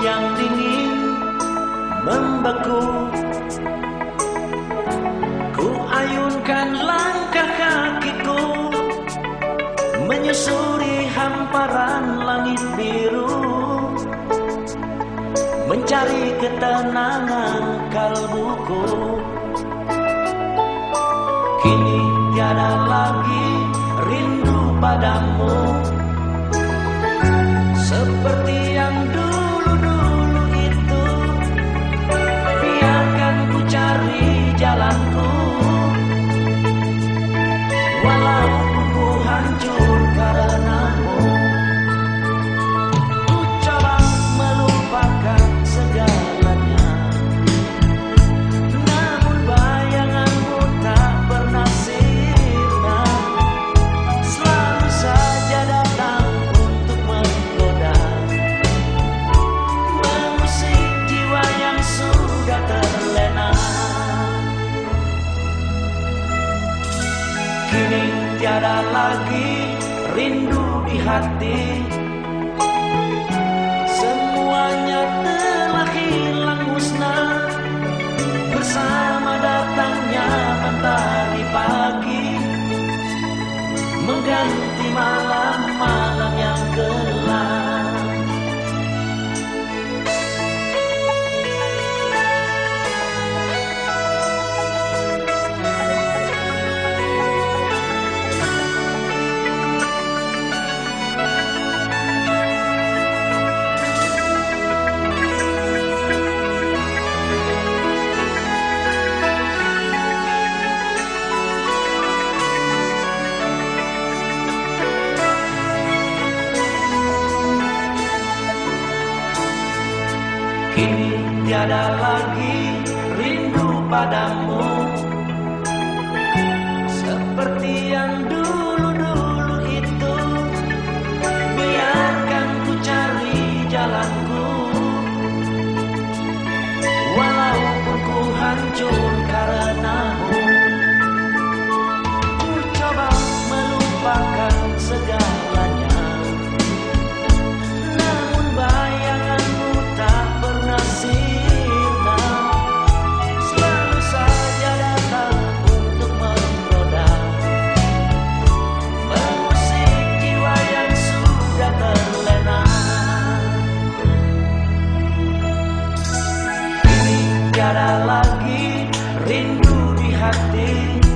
yang dingin membeku. Ku ayunkan langkah kakiku Menyusuri hamparan langit biru Mencari ketenangan kalbuku. Kini tiada lagi rindu padamu. Kini tiada lagi rindu di hati kini tiada lagi rindu padamu. Seperti yang dulu Ada lagi rindu di hati.